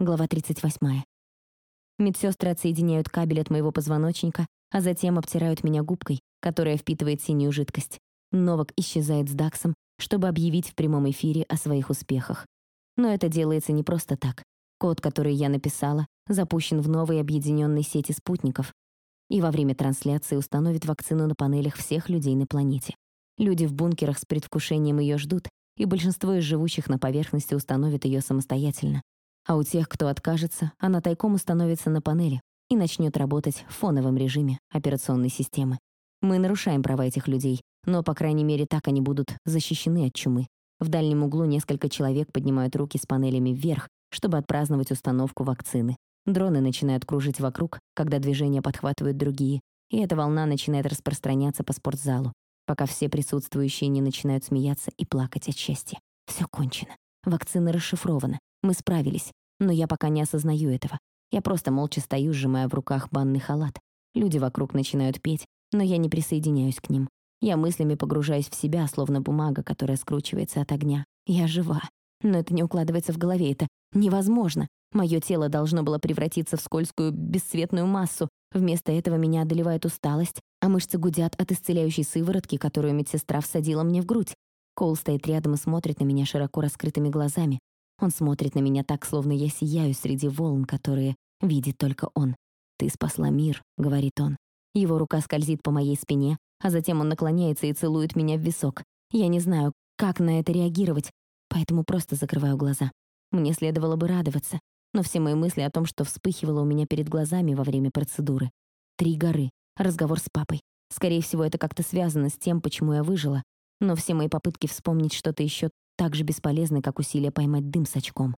Глава 38. Медсестры отсоединяют кабель от моего позвоночника, а затем обтирают меня губкой, которая впитывает синюю жидкость. Новак исчезает с Даксом, чтобы объявить в прямом эфире о своих успехах. Но это делается не просто так. Код, который я написала, запущен в новой объединенной сети спутников, и во время трансляции установит вакцину на панелях всех людей на планете. Люди в бункерах с предвкушением ее ждут, и большинство из живущих на поверхности установит ее самостоятельно. А у тех, кто откажется, она тайком установится на панели и начнет работать в фоновом режиме операционной системы. Мы нарушаем права этих людей, но, по крайней мере, так они будут защищены от чумы. В дальнем углу несколько человек поднимают руки с панелями вверх, чтобы отпраздновать установку вакцины. Дроны начинают кружить вокруг, когда движения подхватывают другие, и эта волна начинает распространяться по спортзалу, пока все присутствующие не начинают смеяться и плакать от счастья. Все кончено. Вакцина расшифрована. Мы справились, но я пока не осознаю этого. Я просто молча стою, сжимая в руках банный халат. Люди вокруг начинают петь, но я не присоединяюсь к ним. Я мыслями погружаюсь в себя, словно бумага, которая скручивается от огня. Я жива. Но это не укладывается в голове, это невозможно. Мое тело должно было превратиться в скользкую, бесцветную массу. Вместо этого меня одолевает усталость, а мышцы гудят от исцеляющей сыворотки, которую медсестра всадила мне в грудь. Коул стоит рядом и смотрит на меня широко раскрытыми глазами. Он смотрит на меня так, словно я сияю среди волн, которые видит только он. «Ты спасла мир», — говорит он. Его рука скользит по моей спине, а затем он наклоняется и целует меня в висок. Я не знаю, как на это реагировать, поэтому просто закрываю глаза. Мне следовало бы радоваться, но все мои мысли о том, что вспыхивало у меня перед глазами во время процедуры. Три горы, разговор с папой. Скорее всего, это как-то связано с тем, почему я выжила, но все мои попытки вспомнить что-то еще так же бесполезны, как усилия поймать дым с очком.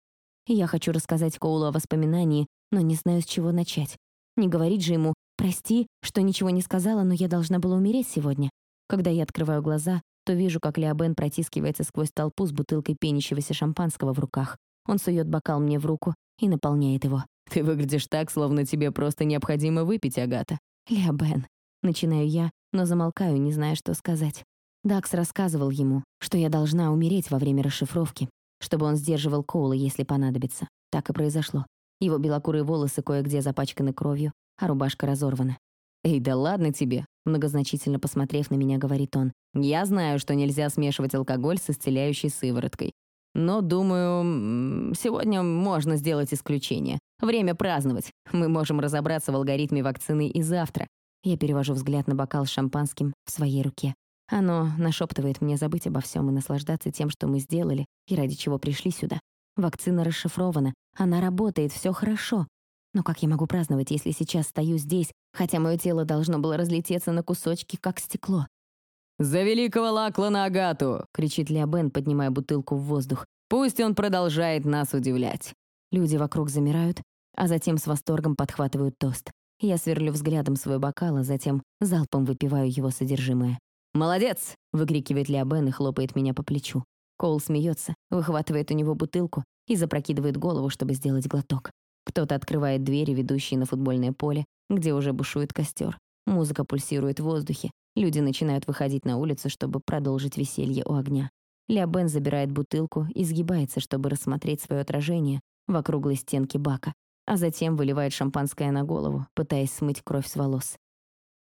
я хочу рассказать Коулу о воспоминании, но не знаю, с чего начать. Не говорить же ему «Прости, что ничего не сказала, но я должна была умереть сегодня». Когда я открываю глаза, то вижу, как Леобен протискивается сквозь толпу с бутылкой пенящегося шампанского в руках. Он сует бокал мне в руку и наполняет его. «Ты выглядишь так, словно тебе просто необходимо выпить, Агата». «Леобен». Начинаю я, но замолкаю, не зная, что сказать. Дакс рассказывал ему, что я должна умереть во время расшифровки, чтобы он сдерживал Коула, если понадобится. Так и произошло. Его белокурые волосы кое-где запачканы кровью, а рубашка разорвана. «Эй, да ладно тебе!» Многозначительно посмотрев на меня, говорит он. «Я знаю, что нельзя смешивать алкоголь с исцеляющей сывороткой. Но, думаю, сегодня можно сделать исключение. Время праздновать. Мы можем разобраться в алгоритме вакцины и завтра». Я перевожу взгляд на бокал с шампанским в своей руке. Оно нашептывает мне забыть обо всем и наслаждаться тем, что мы сделали и ради чего пришли сюда. Вакцина расшифрована, она работает, все хорошо. Но как я могу праздновать, если сейчас стою здесь, хотя мое тело должно было разлететься на кусочки, как стекло? «За великого Лаклана Агату!» — кричит Леобен, поднимая бутылку в воздух. «Пусть он продолжает нас удивлять!» Люди вокруг замирают, а затем с восторгом подхватывают тост. Я сверлю взглядом свой бокал, а затем залпом выпиваю его содержимое. «Молодец!» — выкрикивает Леобен и хлопает меня по плечу. Коул смеется, выхватывает у него бутылку и запрокидывает голову, чтобы сделать глоток. Кто-то открывает двери, ведущие на футбольное поле, где уже бушует костер. Музыка пульсирует в воздухе. Люди начинают выходить на улицу, чтобы продолжить веселье у огня. Леобен забирает бутылку и сгибается, чтобы рассмотреть свое отражение в округлой стенке бака, а затем выливает шампанское на голову, пытаясь смыть кровь с волос.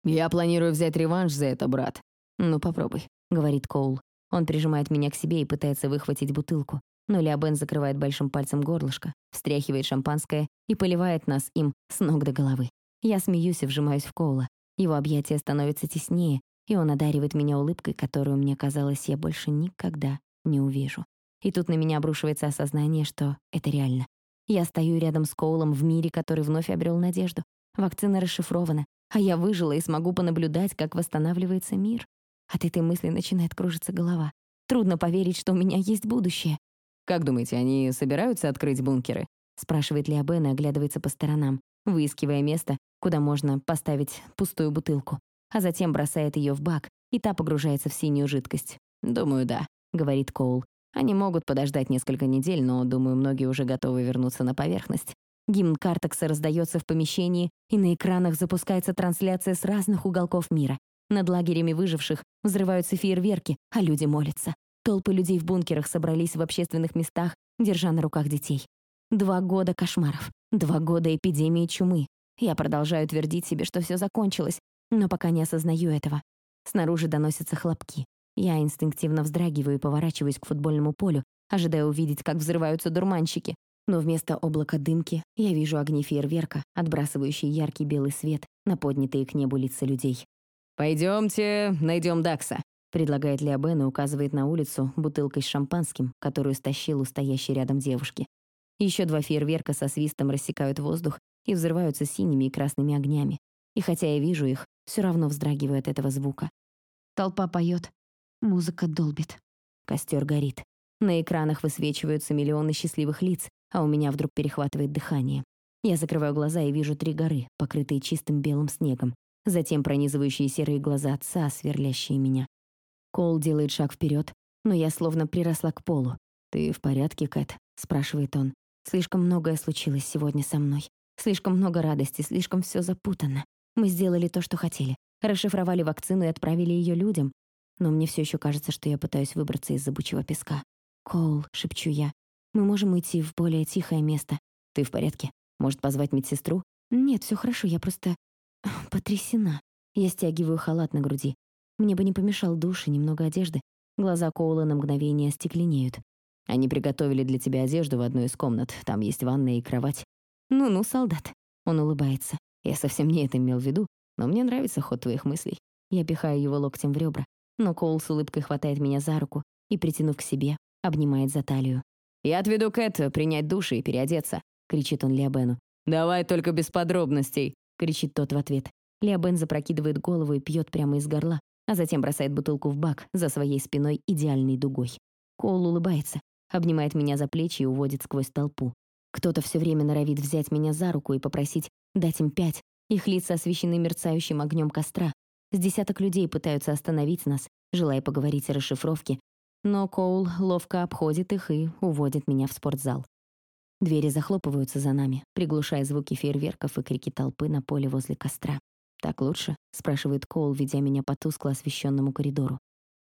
«Я планирую взять реванш за это, брат», «Ну, попробуй», — говорит Коул. Он прижимает меня к себе и пытается выхватить бутылку. Но Леобен закрывает большим пальцем горлышко, встряхивает шампанское и поливает нас им с ног до головы. Я смеюсь и вжимаюсь в Коула. Его объятия становятся теснее, и он одаривает меня улыбкой, которую, мне казалось, я больше никогда не увижу. И тут на меня обрушивается осознание, что это реально. Я стою рядом с Коулом в мире, который вновь обрел надежду. Вакцина расшифрована, а я выжила и смогу понаблюдать, как восстанавливается мир. От этой мысли начинает кружиться голова. Трудно поверить, что у меня есть будущее. «Как думаете, они собираются открыть бункеры?» спрашивает Леобен и оглядывается по сторонам, выискивая место, куда можно поставить пустую бутылку, а затем бросает ее в бак, и та погружается в синюю жидкость. «Думаю, да», — говорит Коул. «Они могут подождать несколько недель, но, думаю, многие уже готовы вернуться на поверхность». Гимн Картекса раздается в помещении, и на экранах запускается трансляция с разных уголков мира. Над лагерями выживших взрываются фейерверки, а люди молятся. Толпы людей в бункерах собрались в общественных местах, держа на руках детей. Два года кошмаров. Два года эпидемии чумы. Я продолжаю твердить себе, что все закончилось, но пока не осознаю этого. Снаружи доносятся хлопки. Я инстинктивно вздрагиваю и поворачиваюсь к футбольному полю, ожидая увидеть, как взрываются дурманщики. Но вместо облака дымки я вижу огни фейерверка, отбрасывающие яркий белый свет на поднятые к небу лица людей. «Пойдемте, найдем Дакса», — предлагает Леобен и указывает на улицу бутылкой с шампанским, которую стащил у стоящей рядом девушки. Еще два фейерверка со свистом рассекают воздух и взрываются синими и красными огнями. И хотя я вижу их, все равно вздрагиваю от этого звука. Толпа поет, музыка долбит. Костер горит. На экранах высвечиваются миллионы счастливых лиц, а у меня вдруг перехватывает дыхание. Я закрываю глаза и вижу три горы, покрытые чистым белым снегом, затем пронизывающие серые глаза отца, сверлящие меня. Кол делает шаг вперед, но я словно приросла к полу. «Ты в порядке, Кэт?» — спрашивает он. «Слишком многое случилось сегодня со мной. Слишком много радости, слишком все запутанно. Мы сделали то, что хотели. Расшифровали вакцину и отправили ее людям. Но мне все еще кажется, что я пытаюсь выбраться из зыбучего песка. «Коул», — шепчу я, — «мы можем идти в более тихое место. Ты в порядке? Может, позвать медсестру?» «Нет, все хорошо, я просто потрясена. Я стягиваю халат на груди. Мне бы не помешал душ и немного одежды. Глаза Коула на мгновение остекленеют. Они приготовили для тебя одежду в одной из комнат. Там есть ванная и кровать. Ну-ну, солдат. Он улыбается. Я совсем не это имел в виду, но мне нравится ход твоих мыслей. Я пихаю его локтем в ребра, но Коул с улыбкой хватает меня за руку и, притянув к себе, обнимает за талию. «Я отведу Кэт принять душ и переодеться», — кричит он Леобену. «Давай только без подробностей», — кричит тот в ответ. Леобен запрокидывает голову и пьет прямо из горла, а затем бросает бутылку в бак за своей спиной идеальной дугой. Коул улыбается, обнимает меня за плечи и уводит сквозь толпу. Кто-то все время норовит взять меня за руку и попросить дать им пять. Их лица освещены мерцающим огнем костра. С десяток людей пытаются остановить нас, желая поговорить о расшифровке, но Коул ловко обходит их и уводит меня в спортзал. Двери захлопываются за нами, приглушая звуки фейерверков и крики толпы на поле возле костра. «Так лучше?» — спрашивает Коул, ведя меня по тускло освещенному коридору.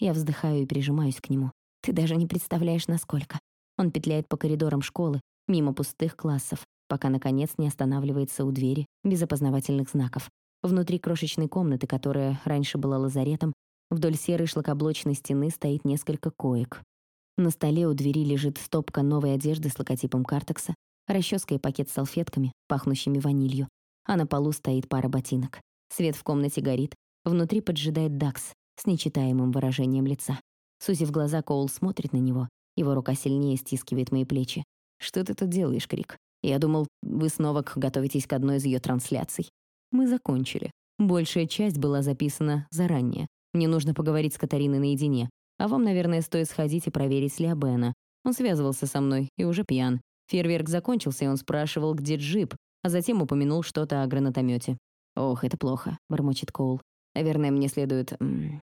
Я вздыхаю и прижимаюсь к нему. «Ты даже не представляешь, насколько». Он петляет по коридорам школы, мимо пустых классов, пока, наконец, не останавливается у двери без опознавательных знаков. Внутри крошечной комнаты, которая раньше была лазаретом, вдоль серой шлакоблочной стены стоит несколько коек. На столе у двери лежит стопка новой одежды с логотипом Картекса, расческа и пакет с салфетками, пахнущими ванилью, а на полу стоит пара ботинок. Свет в комнате горит, внутри поджидает Дакс с нечитаемым выражением лица. Сузив глаза, Коул смотрит на него, его рука сильнее стискивает мои плечи. «Что ты тут делаешь, Крик?» Я думал, вы снова готовитесь к одной из ее трансляций. Мы закончили. Большая часть была записана заранее. Мне нужно поговорить с Катариной наедине. А вам, наверное, стоит сходить и проверить Леобена. Он связывался со мной и уже пьян. Фейерверк закончился, и он спрашивал, где джип, а затем упомянул что-то о гранатомете. «Ох, это плохо», — бормочет Коул. «Наверное, мне следует...»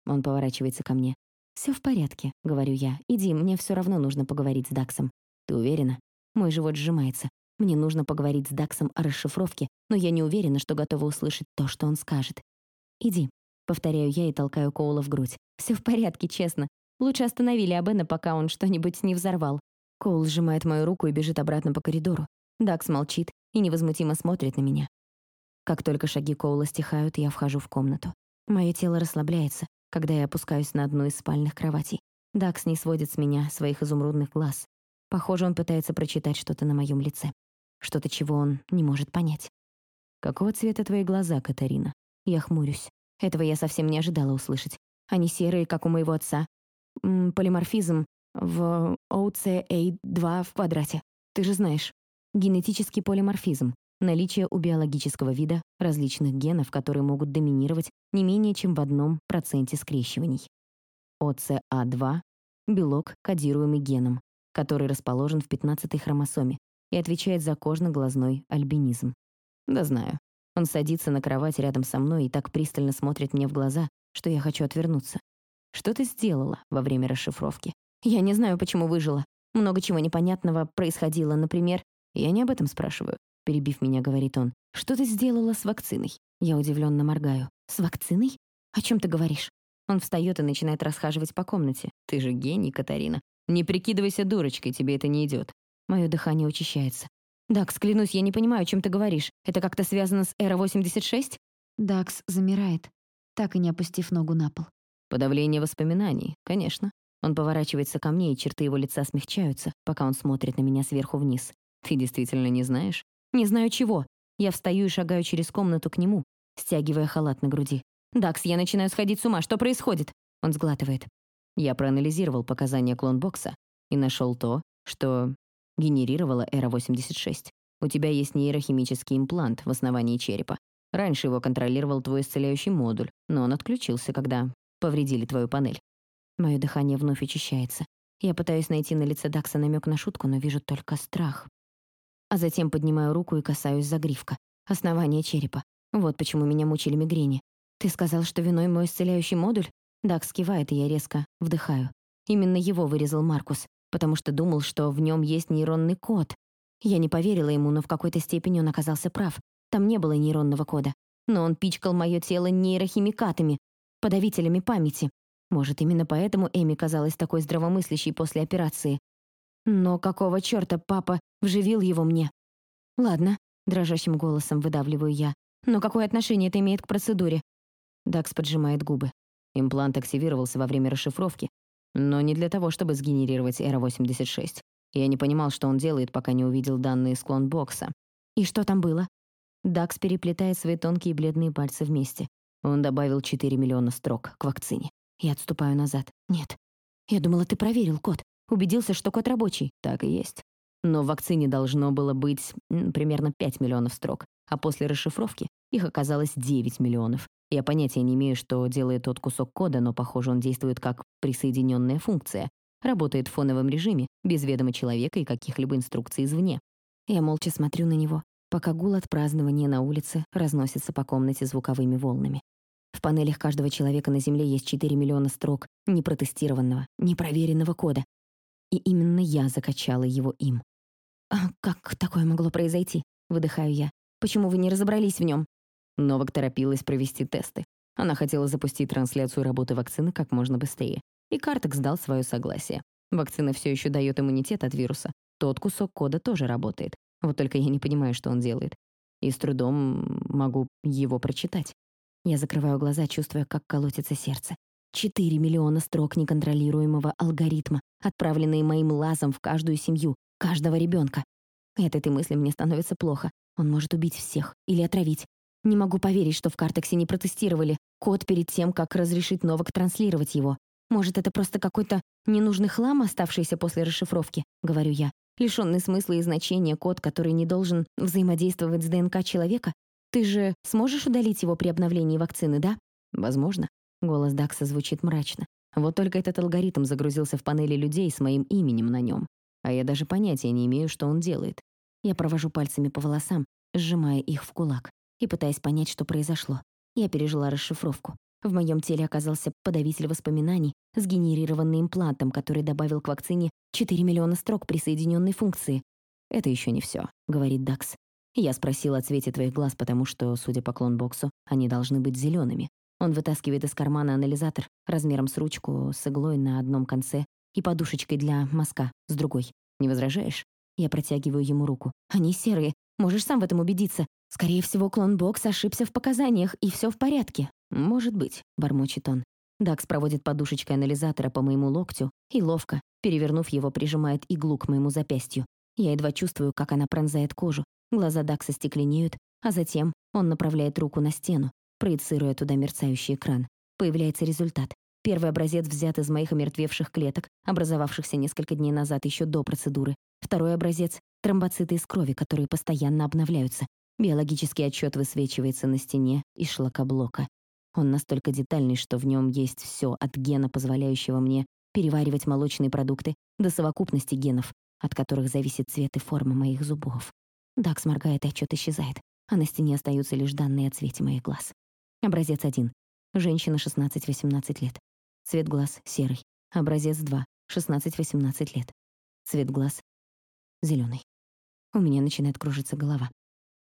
Он поворачивается ко мне. «Все в порядке», — говорю я. «Иди, мне все равно нужно поговорить с Даксом». «Ты уверена?» Мой живот сжимается. Мне нужно поговорить с Даксом о расшифровке, но я не уверена, что готова услышать то, что он скажет. «Иди», — повторяю я и толкаю Коула в грудь. Все в порядке, честно. Лучше остановили Абена, пока он что-нибудь не взорвал». Коул сжимает мою руку и бежит обратно по коридору. Дакс молчит и невозмутимо смотрит на меня. Как только шаги Коула стихают, я вхожу в комнату. Мое тело расслабляется, когда я опускаюсь на одну из спальных кроватей. Дакс не сводит с меня своих изумрудных глаз. Похоже, он пытается прочитать что-то на моем лице. Что-то, чего он не может понять. «Какого цвета твои глаза, Катарина?» Я хмурюсь. Этого я совсем не ожидала услышать. Они серые, как у моего отца. М -м, полиморфизм в OCA2 в квадрате. Ты же знаешь. Генетический полиморфизм. Наличие у биологического вида различных генов, которые могут доминировать не менее чем в одном проценте скрещиваний. OCA2 — белок, кодируемый геном, который расположен в 15-й хромосоме, и отвечает за кожно-глазной альбинизм. Да знаю. Он садится на кровать рядом со мной и так пристально смотрит мне в глаза, что я хочу отвернуться. Что ты сделала во время расшифровки? Я не знаю, почему выжила. Много чего непонятного происходило. Например, я не об этом спрашиваю, перебив меня, говорит он. Что ты сделала с вакциной? Я удивленно моргаю. С вакциной? О чем ты говоришь? Он встает и начинает расхаживать по комнате. Ты же гений, Катарина. Не прикидывайся дурочкой, тебе это не идет. Мое дыхание учащается. «Дакс, клянусь, я не понимаю, о чем ты говоришь. Это как-то связано с Эра-86?» Дакс замирает, так и не опустив ногу на пол. Подавление воспоминаний, конечно. Он поворачивается ко мне, и черты его лица смягчаются, пока он смотрит на меня сверху вниз. Ты действительно не знаешь? Не знаю чего. Я встаю и шагаю через комнату к нему, стягивая халат на груди. «Дакс, я начинаю сходить с ума. Что происходит?» Он сглатывает. Я проанализировал показания клонбокса и нашел то, что генерировала Эра-86. У тебя есть нейрохимический имплант в основании черепа. Раньше его контролировал твой исцеляющий модуль, но он отключился, когда повредили твою панель. Мое дыхание вновь очищается. Я пытаюсь найти на лице Дакса намек на шутку, но вижу только страх. А затем поднимаю руку и касаюсь загривка. Основание черепа. Вот почему меня мучили мигрени. Ты сказал, что виной мой исцеляющий модуль? Дакс кивает, и я резко вдыхаю. Именно его вырезал Маркус потому что думал, что в нем есть нейронный код. Я не поверила ему, но в какой-то степени он оказался прав. Там не было нейронного кода. Но он пичкал мое тело нейрохимикатами, подавителями памяти. Может, именно поэтому Эми казалась такой здравомыслящей после операции. Но какого чёрта папа вживил его мне? Ладно, дрожащим голосом выдавливаю я. Но какое отношение это имеет к процедуре? Дакс поджимает губы. Имплант активировался во время расшифровки, но не для того, чтобы сгенерировать Эра-86. Я не понимал, что он делает, пока не увидел данные с клонбокса. И что там было? Дакс переплетает свои тонкие бледные пальцы вместе. Он добавил 4 миллиона строк к вакцине. Я отступаю назад. Нет. Я думала, ты проверил код. Убедился, что код рабочий. Так и есть. Но в вакцине должно было быть примерно 5 миллионов строк, а после расшифровки их оказалось 9 миллионов. Я понятия не имею, что делает тот кусок кода, но, похоже, он действует как присоединенная функция. Работает в фоновом режиме, без ведома человека и каких-либо инструкций извне. Я молча смотрю на него, пока гул от празднования на улице разносится по комнате звуковыми волнами. В панелях каждого человека на Земле есть 4 миллиона строк непротестированного, непроверенного кода. И именно я закачала его им. «А как такое могло произойти?» — выдыхаю я. «Почему вы не разобрались в нем? Новак торопилась провести тесты. Она хотела запустить трансляцию работы вакцины как можно быстрее. И Картекс дал свое согласие. Вакцина все еще дает иммунитет от вируса. Тот кусок кода тоже работает. Вот только я не понимаю, что он делает. И с трудом могу его прочитать. Я закрываю глаза, чувствуя, как колотится сердце. Четыре миллиона строк неконтролируемого алгоритма, отправленные моим лазом в каждую семью, каждого ребенка. От этой мысли мне становится плохо. Он может убить всех или отравить. Не могу поверить, что в Картексе не протестировали код перед тем, как разрешить Новак транслировать его. Может, это просто какой-то ненужный хлам, оставшийся после расшифровки, говорю я. Лишённый смысла и значения код, который не должен взаимодействовать с ДНК человека. Ты же сможешь удалить его при обновлении вакцины, да? Возможно. Голос Дакса звучит мрачно. Вот только этот алгоритм загрузился в панели людей с моим именем на нем. А я даже понятия не имею, что он делает. Я провожу пальцами по волосам, сжимая их в кулак и пытаясь понять, что произошло. Я пережила расшифровку. В моем теле оказался подавитель воспоминаний, сгенерированный имплантом, который добавил к вакцине 4 миллиона строк присоединенной функции. «Это еще не все, говорит Дакс. «Я спросил о цвете твоих глаз, потому что, судя по клонбоксу, они должны быть зелеными. Он вытаскивает из кармана анализатор размером с ручку, с иглой на одном конце и подушечкой для мазка с другой. Не возражаешь? Я протягиваю ему руку. Они серые. Можешь сам в этом убедиться. Скорее всего, клон Бокс ошибся в показаниях, и все в порядке. Может быть, бормочет он. Дакс проводит подушечкой анализатора по моему локтю и ловко, перевернув его, прижимает иглу к моему запястью. Я едва чувствую, как она пронзает кожу. Глаза Дакса стекленеют, а затем он направляет руку на стену, проецируя туда мерцающий экран. Появляется результат. Первый образец взят из моих омертвевших клеток, образовавшихся несколько дней назад еще до процедуры. Второй образец — тромбоциты из крови, которые постоянно обновляются. Биологический отчет высвечивается на стене из шлакоблока. Он настолько детальный, что в нем есть все от гена, позволяющего мне переваривать молочные продукты, до совокупности генов, от которых зависит цвет и форма моих зубов. Дакс моргает, и отчет исчезает, а на стене остаются лишь данные о цвете моих глаз. Образец 1. Женщина 16-18 лет. Цвет глаз — серый. Образец 2. 16-18 лет. Цвет глаз — зеленый. У меня начинает кружиться голова.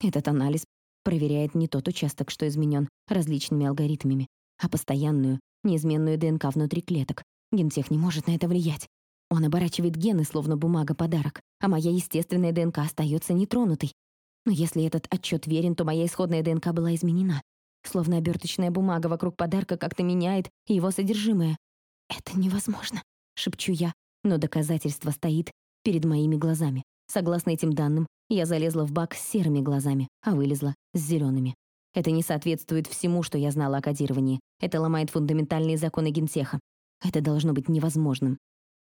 Этот анализ проверяет не тот участок, что изменен различными алгоритмами, а постоянную, неизменную ДНК внутри клеток. Гентех не может на это влиять. Он оборачивает гены, словно бумага-подарок, а моя естественная ДНК остается нетронутой. Но если этот отчет верен, то моя исходная ДНК была изменена. Словно оберточная бумага вокруг подарка как-то меняет его содержимое. «Это невозможно», — шепчу я, но доказательство стоит перед моими глазами. Согласно этим данным, я залезла в бак с серыми глазами, а вылезла с зелеными. Это не соответствует всему, что я знала о кодировании. Это ломает фундаментальные законы гентеха. Это должно быть невозможным.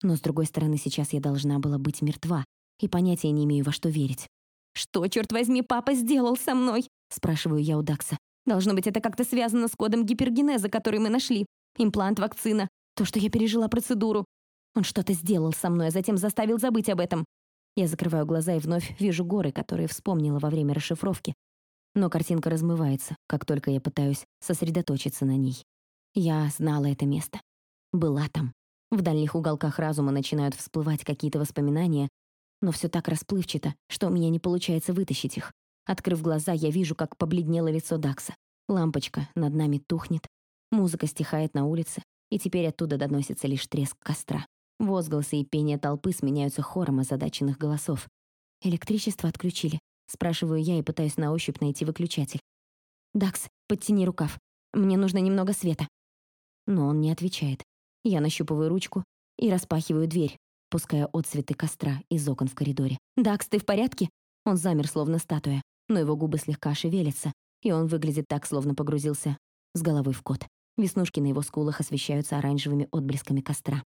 Но, с другой стороны, сейчас я должна была быть мертва, и понятия не имею, во что верить. «Что, черт возьми, папа сделал со мной?» — спрашиваю я у Дакса. «Должно быть, это как-то связано с кодом гипергенеза, который мы нашли. Имплант, вакцина, то, что я пережила процедуру. Он что-то сделал со мной, а затем заставил забыть об этом. Я закрываю глаза и вновь вижу горы, которые вспомнила во время расшифровки. Но картинка размывается, как только я пытаюсь сосредоточиться на ней. Я знала это место. Была там. В дальних уголках разума начинают всплывать какие-то воспоминания, но все так расплывчато, что у меня не получается вытащить их. Открыв глаза, я вижу, как побледнело лицо Дакса. Лампочка над нами тухнет, музыка стихает на улице, и теперь оттуда доносится лишь треск костра. Возгласы и пение толпы сменяются хором озадаченных голосов. «Электричество отключили», — спрашиваю я и пытаюсь на ощупь найти выключатель. «Дакс, подтяни рукав. Мне нужно немного света». Но он не отвечает. Я нащупываю ручку и распахиваю дверь, пуская отцветы костра из окон в коридоре. «Дакс, ты в порядке?» Он замер, словно статуя, но его губы слегка шевелятся, и он выглядит так, словно погрузился с головой в кот. Веснушки на его скулах освещаются оранжевыми отблесками костра.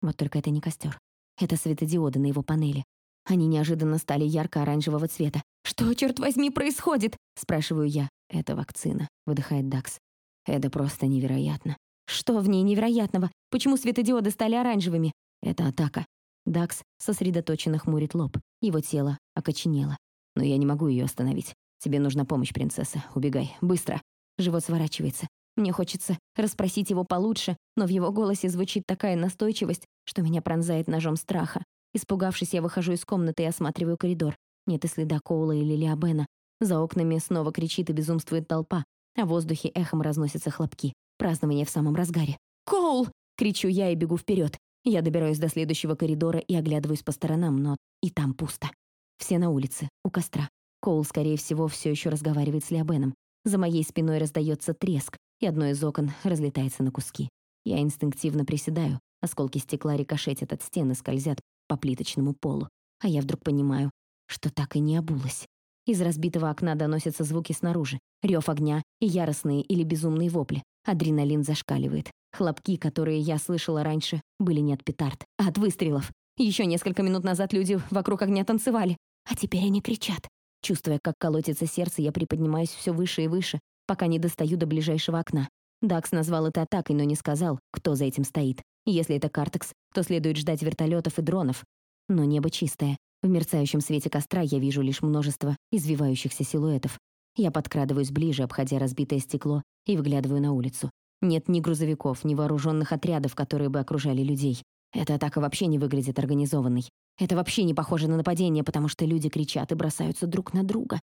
Вот только это не костер. Это светодиоды на его панели. Они неожиданно стали ярко-оранжевого цвета. «Что, черт возьми, происходит?» — спрашиваю я. «Это вакцина», — выдыхает Дакс. «Это просто невероятно». «Что в ней невероятного? Почему светодиоды стали оранжевыми?» «Это атака». Дакс сосредоточенно хмурит лоб. Его тело окоченело. «Но я не могу ее остановить. Тебе нужна помощь, принцесса. Убегай. Быстро». Живот сворачивается. Мне хочется расспросить его получше, но в его голосе звучит такая настойчивость, что меня пронзает ножом страха. Испугавшись, я выхожу из комнаты и осматриваю коридор. Нет и следа Коула или Лиабена. За окнами снова кричит и безумствует толпа, а в воздухе эхом разносятся хлопки. Празднование в самом разгаре. «Коул!» — кричу я и бегу вперед. Я добираюсь до следующего коридора и оглядываюсь по сторонам, но и там пусто. Все на улице, у костра. Коул, скорее всего, все еще разговаривает с Лиабеном. За моей спиной раздается треск, и одно из окон разлетается на куски. Я инстинктивно приседаю, осколки стекла рикошетят от стены, скользят по плиточному полу. А я вдруг понимаю, что так и не обулась. Из разбитого окна доносятся звуки снаружи. Рев огня и яростные или безумные вопли. Адреналин зашкаливает. Хлопки, которые я слышала раньше, были не от петард, а от выстрелов. Еще несколько минут назад люди вокруг огня танцевали, а теперь они кричат. Чувствуя, как колотится сердце, я приподнимаюсь все выше и выше, пока не достаю до ближайшего окна. Дакс назвал это атакой, но не сказал, кто за этим стоит. Если это Картекс, то следует ждать вертолетов и дронов. Но небо чистое. В мерцающем свете костра я вижу лишь множество извивающихся силуэтов. Я подкрадываюсь ближе, обходя разбитое стекло, и выглядываю на улицу. Нет ни грузовиков, ни вооруженных отрядов, которые бы окружали людей. Эта атака вообще не выглядит организованной. Это вообще не похоже на нападение, потому что люди кричат и бросаются друг на друга.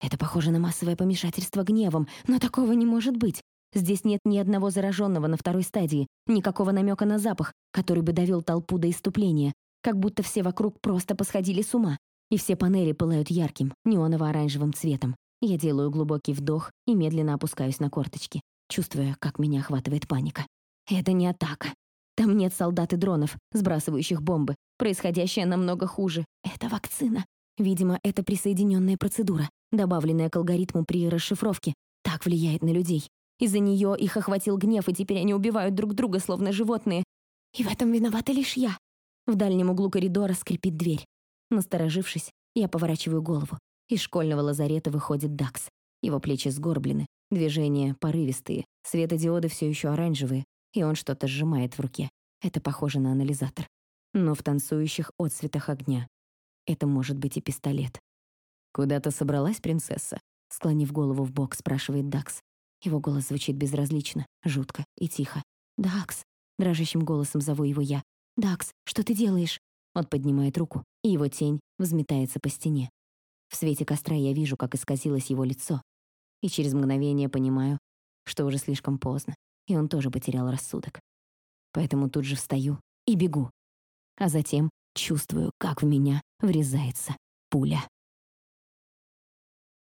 Это похоже на массовое помешательство гневом, но такого не может быть. Здесь нет ни одного зараженного на второй стадии, никакого намека на запах, который бы довел толпу до иступления, как будто все вокруг просто посходили с ума. И все панели пылают ярким, неоново-оранжевым цветом. Я делаю глубокий вдох и медленно опускаюсь на корточки, чувствуя, как меня охватывает паника. Это не атака. Там нет солдат и дронов, сбрасывающих бомбы. Происходящее намного хуже. Это вакцина. Видимо, это присоединенная процедура добавленная к алгоритму при расшифровке, так влияет на людей. Из-за нее их охватил гнев, и теперь они убивают друг друга, словно животные. И в этом виновата лишь я. В дальнем углу коридора скрипит дверь. Насторожившись, я поворачиваю голову. Из школьного лазарета выходит Дакс. Его плечи сгорблены, движения порывистые, светодиоды все еще оранжевые, и он что-то сжимает в руке. Это похоже на анализатор. Но в танцующих отцветах огня. Это может быть и пистолет. «Куда-то собралась принцесса?» Склонив голову в бок, спрашивает Дакс. Его голос звучит безразлично, жутко и тихо. «Дакс!» — дрожащим голосом зову его я. «Дакс, что ты делаешь?» Он поднимает руку, и его тень взметается по стене. В свете костра я вижу, как исказилось его лицо, и через мгновение понимаю, что уже слишком поздно, и он тоже потерял рассудок. Поэтому тут же встаю и бегу. а затем чувствую, как в меня врезается пуля.